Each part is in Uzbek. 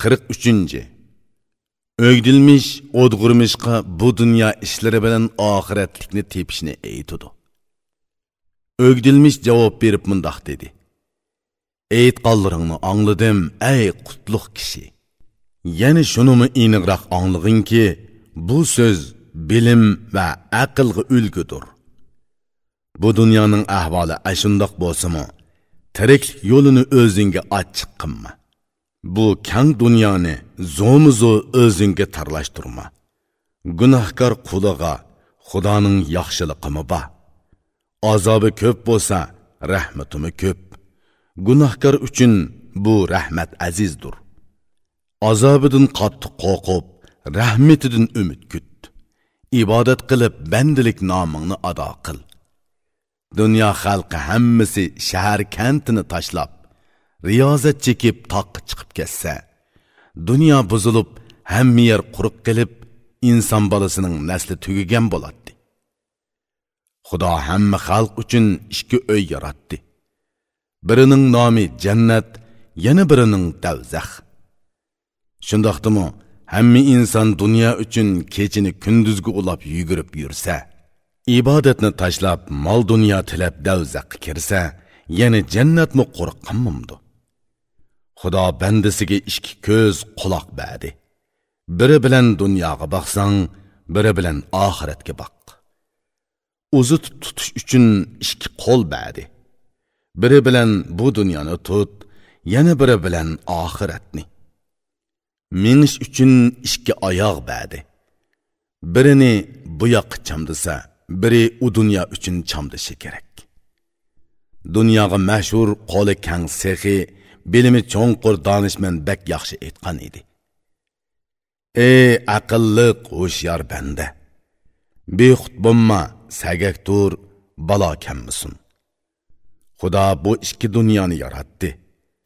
43. Ögdilmiş, odgurmishqa bu dunyo ishlari bilan oxiratlikni tepishni aytudi Ögdilmiş javob berib mundoq dedi. aytqonlaringni angladim, ey qutluq kishi. Yana shunimi aniqroq anglig'inki bu so'z bilim va aqlga ulgudir. Bu dunyoning ahvoli ashundoq bo'lsimi tiriklik yo'lini o'zingga ochiq qilma. Bu kang dunyoni zo'mizo o'zingga tarlashtirma. Gunohkor quliga Xudoning yaxshiliqimi bor. Azobi ko'p bo'lsa, rahmatimi ko'p. Gunohkor uchun bu rahmat azizdir. Azobidan qattiq qo'rqib, rahmetidan umid kut. Ibodat qilib, bandilik nomingni ado qil. Dunyo xalqi hammasi shahar kantini tashlab, riyozat chekib toqqa chiqib ketsa, dunyo buzilib, hamma yer quruq qilib, inson bolasining nasli tugagan bo'ladi. Xudo hamma xalq uchun ikki uy yaratdi. Birining nomi jannat, yana birining davzax. Shundoqdimi, hamma inson dunyo uchun kechini kunduzga ulab yugurib yursa, ibodatni tashlab mol dunyo tilab davzaqqa kirsa, yana jannatmi qo'rqqanmimdi. Xudo bandasiga ikki ko'z, quloq berdi. Biri bilan dunyoga boqsang, biri bilan oxiratga boq. Uzut tutish uchun ikki qo'l berdi. Biri bilan bu dunyoni tut, yana biri bilan oxiratni. Minish uchun ikki oyoq berdi. Birini bu yoqqa chamdisa, biri u dunyo uchun chamdishi kerak. Dunyoga mashhur qo'li kang sexi bilimi cho'nqur donishmand bak yaxshi aytgan edi. Ey aqlliq hushyor banda bexud bo'lma sagak tur balo kammisin. Xudo bu ikki dunyoni yaratdi.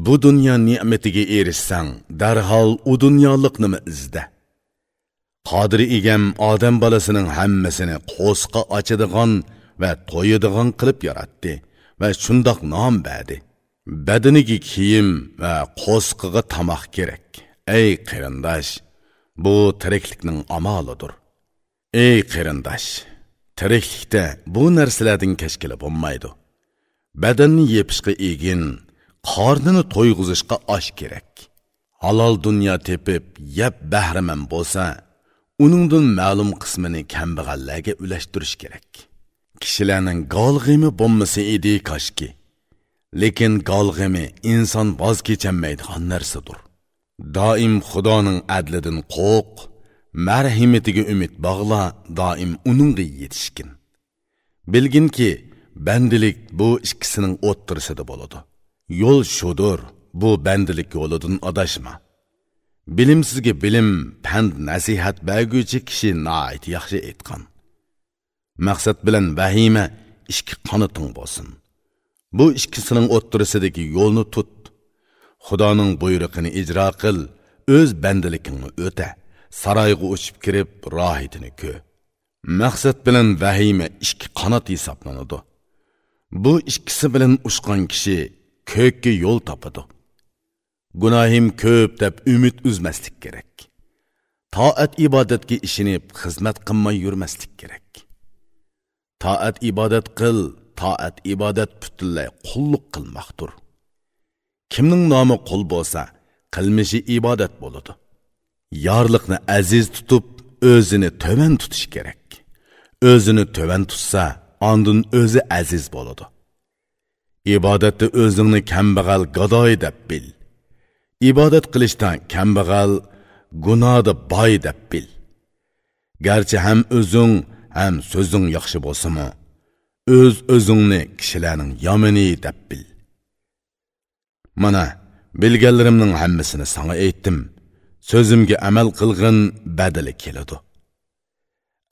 Bu dunyo ne'matiga erishsang darhol u dunyoliknimi izda? Qodir egam odam bolasining hammasini qo'sqa ochadigan va to'yadigan qilib yaratdi va shundoq nom berdi badaniga kiyim va qo'sqiga tamoq kerak. Ey qarindosh bu tiriklikning amolidir. Ey qarindosh tiriklikda bu narsalardan kashkili bo'lmaydi. Badanni yepishga egin qornini to'yg'izishga osh kerak. Halol dunyo tepib yeb bahraman bo'lsa uningdan ma'lum qismini kambag'allarga ulashtirish kerak. Kishilarning golg'imi bo'lmasa edi koshki. Lekin golg'imi inson voz kechanmaydigan narsadir. Doim xudoning adlidan qo'rq marhamatiga umid bog'la doim uningga yetishgin. Bilginki bandilik bu ikkisining o'ttirisida bo'ladi. Yo'l shudir bu bandilik yo'lidan adashma bilimsizga bilim pand nasihat berguvchi kishi noit yaxshi aytgan. Maqsad bilan vahima ishki qanoting bo'lsin. Bu ikkisining o'ttirisidagi yo'lni tut. Xudoning buyrug'ini ijro qil o'z bandaligingni o'ta. Saroyga uchib kirib rohitini ko maqsad bilan vahima ikki qanot hisoblanadi. Bu ikkisi bilan ushgan kishi ko'kka yo'l topadi. Gunohim ko'p deb umid uzmaslik kerak. Toat ibodatga ishinib xizmat qilmay yurmaslik kerak. Toat ibodat qil toat ibodat butunlay qulluq qilmoqdir. Kimning nomi qul bo'lsa qilmishi ibodat bo'ladi. Yorliqni aziz tutib o'zini to'van tutish kerak. O'zini to'van tutsa ondin o'zi aziz bo'ladi. Ibodatda o'zingni kambag'al gadoy deb bil. Ibodat qilishdan kambag'al gunohda boy deb bil. Garchi ham o'zing ham so'zing yaxshi bo'lsa-mu o'z o'zingni kishilarning yomini deb bil. Mana bilganlarimning hammasini sanga aytdim. So'zimga amal qilg'in badali keladi.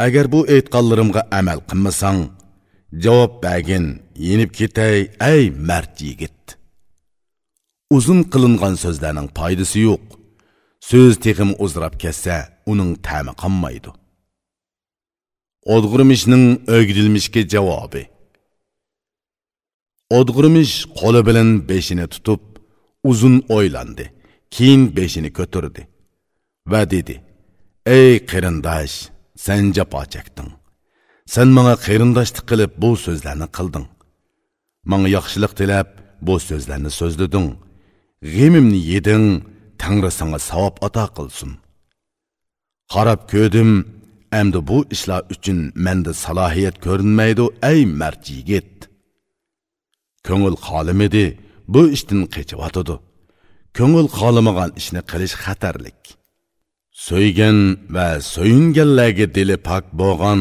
Agar bu aytganlarimga amal qilmasang javob bergin yenib ketay ey mard yigit. Uzun qilingan so'zlarning foydasi yo'q. So'z texim uzrab ketsa uning ta'mi qolmaydi. Odg'urmishning o'gdilmishga javobi. Odg'urmish qo'li bilan beshini tutib, uzun o'ylandi. keyin beshini ko'tardi va dedi ey qarindosh sen jafo chekding sen manga qarindoshlik qilib bu so'zlarni qilding manga yaxshilik tilab bu so'zlarni so'zlading g'imimni yeding tangri sanga savob ato qilsin qarab ko'rdim endi bu ishlar uchun menda salohiyat ko'rinmaydi ey mard yigit. Ko'ngil xolimidi bu ishdan атыды. ko'ngil xolimagan ishni qilish xatarlik. So'ygan va so'yinganlarga dili pok bo'lgan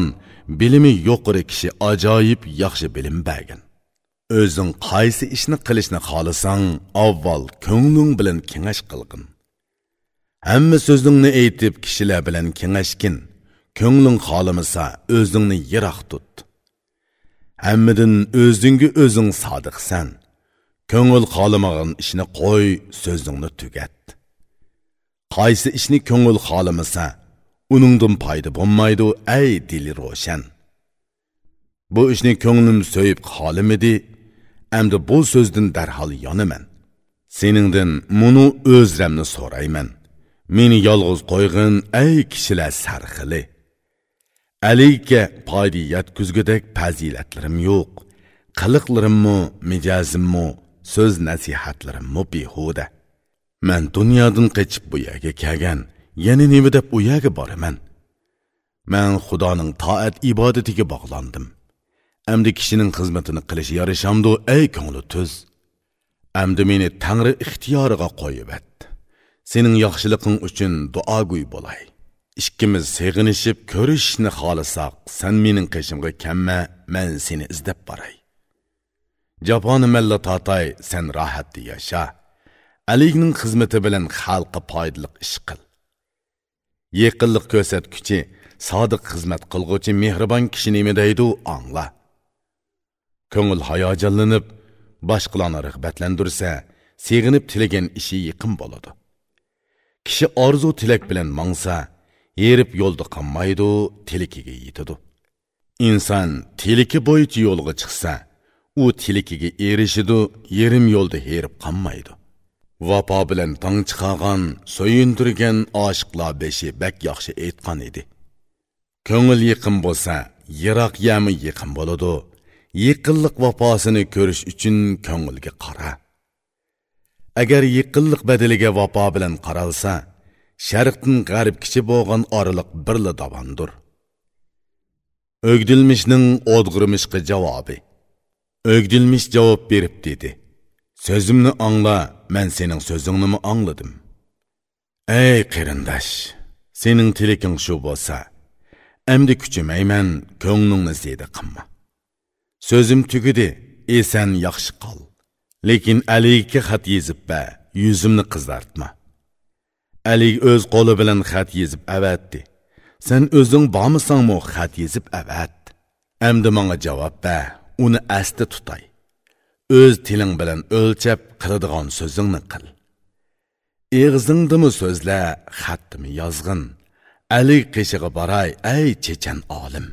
bilimi йоқыры kishi ajoyib yaxshi білім bergan. O'zing qaysi ishni qilishni xohlasang avval ko'ngling bilan kengash qilgin. Hamma so'zingni aytib kishilar bilan kengashgin. Ko'ngling xohlamasa o'zingni yiroq tut. Hammadan o'zingga o'zing sodiqsan. Ko'ngil xohlamagan ishni qo'y so'zingni tugat. Qaysi ishni ko'ngil xohlamasa uningdan foyda bo'lmaydi ey dili ro'shan. Bu ishni ko'nglim so'yib xohlamidi endi bu so'zdan darhol yonaman. Seningdan muni o'zramni so'rayman. Meni yolg'iz qo'yg'in ey kishilar sarxili. Aliga foyda yetkuzgudek fazilatlarim yo'q. Qiliqlarimmu mijozimmi so'z nasihatlarimmi behuda. Man dunyodan qochib bu yerga kelgan yana nima deb u yerga boraman? Man xudoning toat ibodatiga bog'landim. Amdi kishining xizmatini qilish yarishamdu ey ko'ngli tuz. Amdi meni tangri ixtiyoriga qo'yib et sening yaxshiliqing uchun duogo'y bo'lay. Ikkimiz sig'inishib ko'rishishni xohlasak san mening qishimga kamma man seni izlab boray jafoni malla totay sen rohatda yasha. Aligning xizmati bilan xalqqa foydali ish qil. Yaqinlik ko'rsatguchi sodiq xizmat qilg'uvchi mehribon kishi nima deydi angla. Ko'ngil hayajonlanib boshqalarni rag'batlantirsa sig'inib tilagan ishi yiqin bo'ladi. Kishi orzu tilak bilan mangsa yerib yo'lda qolmaydi tilikiga yetadi. Inson tiliki bo'yicha yo'lga chiqsa u tilikiga erishidi yerim yo'lda herib qolmaydi. Vafo bilan tong chiqargan so'yintirgan oshiqlar beshi bak yaxshi aytgan edi. Ko'ngil yiqin bo'lsa yiroq yami yiqin bo'ladi yiqinliq vafosini ko'rish uchun ko'ngilga qara agar yiqinliq badaliga vafo bilan qaralsa sharqdan g'arbgacha bo'lgan oraliq birla davondir o'gdilmishning o'dg'irmishqa javobi. O'gdilmish javob berib dedi. So'zimni angla man sening so'zingni angladim? Ey qarindosh sening tiliking shu bo'lsa amdi kuchimayman ko'nglingni ziyda qilma so'zim tugidi esan yaxshi qol. Lekin aliga xat yezib ba yuzimni qizartma. Ali o'z qo'li bilan xat yezib avatdi. Sen o'zing bormisangmi xat yezib avat? Amdi manga javob ber uni asda tutay. O'z tiling bilan o'lchab qiladigan so'zingni qil. Eg'zingdimi so'zla xatdimi yozg'in? Ali qishig'i boray ey чечен olim!